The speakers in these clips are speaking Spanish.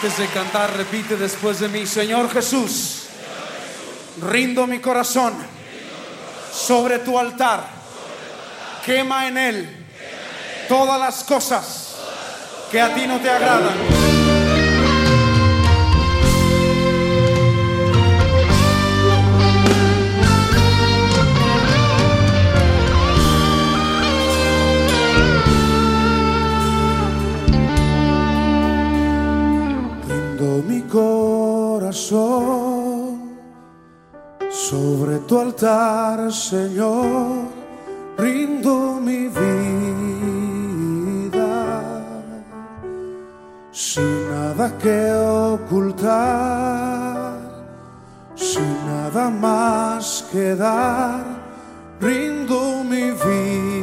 Antes de cantar, repite después de mí, Señor Jesús, rindo mi corazón sobre tu altar, quema en él todas las cosas que a ti no te agradan. Sobre tu altar, Señor. Rindo mi vida sin nada que ocultar, sin nada más que dar. Rindo mi vida.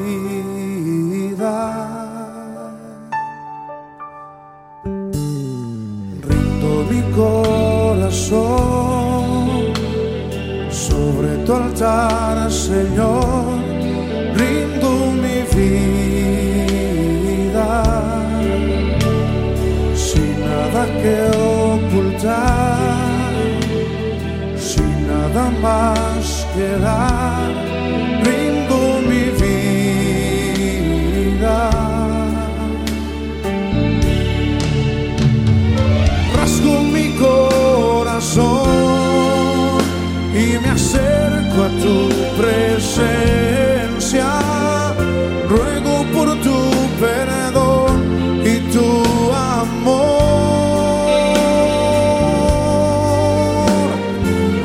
rindo mi corazón tu altar, Señor, Ruego por tu perdón y tu amor.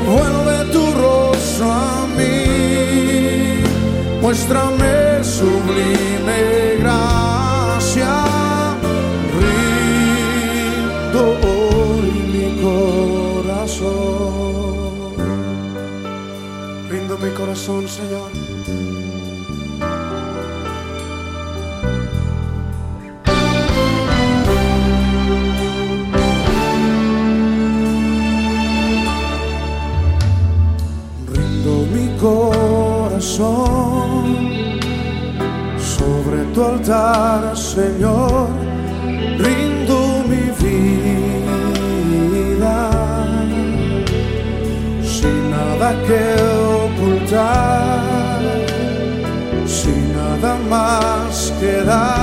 Vuelve tu rostro a mí, muéstrame sublime gracia. Rindo hoy mi corazón. Rindo mi corazón, Señor. Altar, Señor. Rindo mi vida sin nada que ocultar, sin nada más que dar.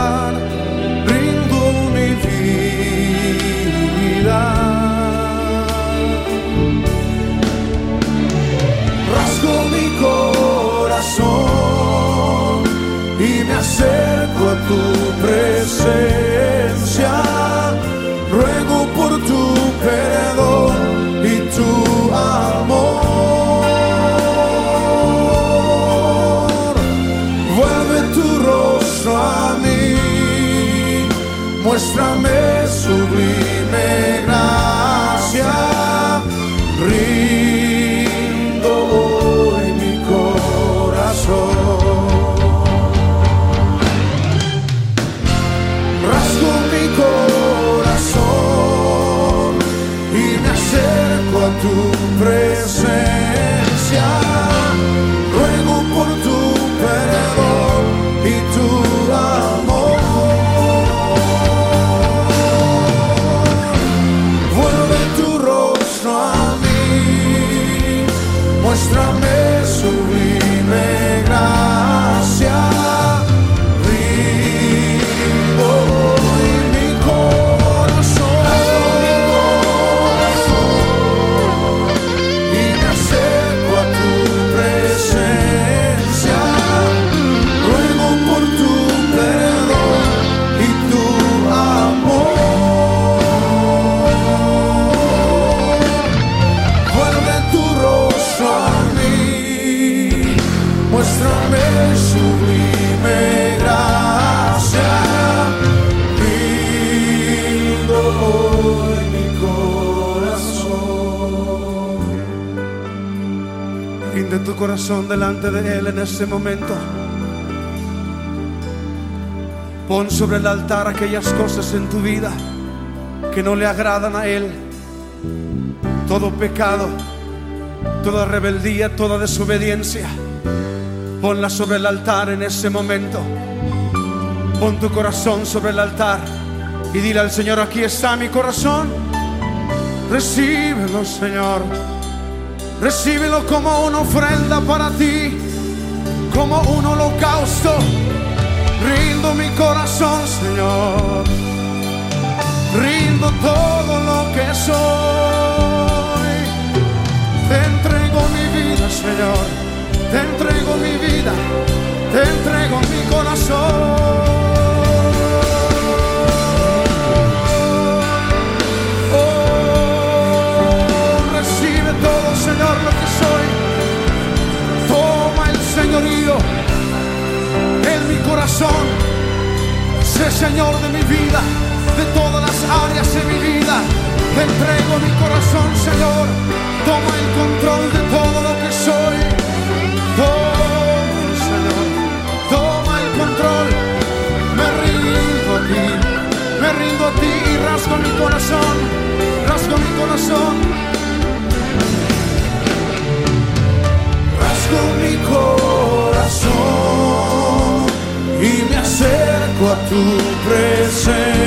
Presencia. Tu corazón delante de Él en este momento. Pon sobre el altar aquellas cosas en tu vida que no le agradan a Él. Todo pecado, toda rebeldía, toda desobediencia. Ponla sobre el altar en ese momento. Pon tu corazón sobre el altar y dile al Señor, aquí está mi corazón. Recíbelo, Señor. Recíbelo como una ofrenda para ti, como un holocausto. Rindo mi corazón, Señor. Rindo todo lo que soy. Te entrego mi vida, Señor. Te entrego mi vida. Te entrego mi corazón. Señor de mi vida, de todas las áreas de mi vida. Te entrego mi corazón, Señor. Toma el control de todo lo que soy. Toma, Señor. Toma el control. Me rindo a ti. Me rindo a ti y rasgo mi corazón. Acerco a tu presencia.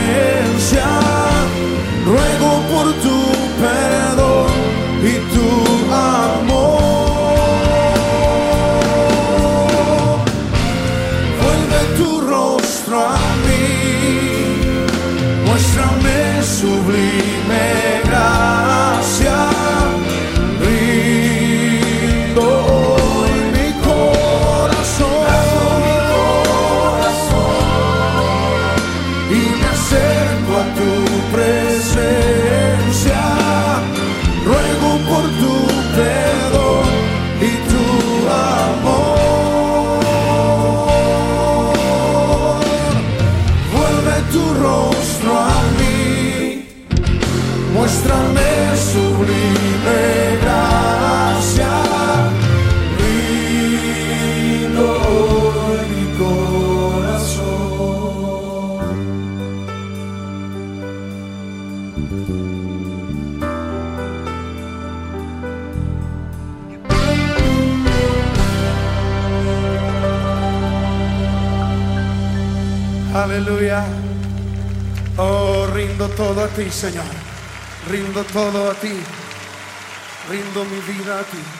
Aleluya. Oh, rindo todo a ti, Señor. Rindo todo a ti. Rindo mi vida a ti.